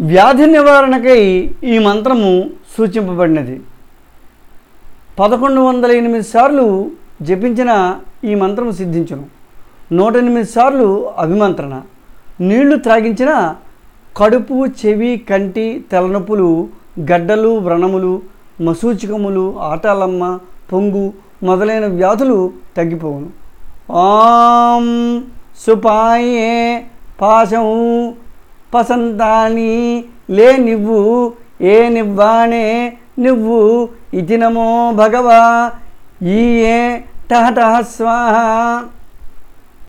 వ్యాధి నివారణకై ఈ మంత్రము సూచింపబడినది. పదకొండు వందల ఎనిమిది సార్లు జపించిన ఈ మంత్రము సిద్ధించును. నూట ఎనిమిది సార్లు అభిమంత్రణ. నీళ్ళు త్రాగించిన కడుపు చెవి కంటి తలనొప్పులు గడ్డలు వ్రణములు మసూచికములు ఆటాలమ్మ పొంగు మొదలైన వ్యాధులు తగ్గిపోవును. ఆం సుపాయే పాశం పసంతాని లే నివ్వు ఏ నివ్వానే నువ్వు ఇతి నమో భగవా ఈయే టహ టహ స్వాహ.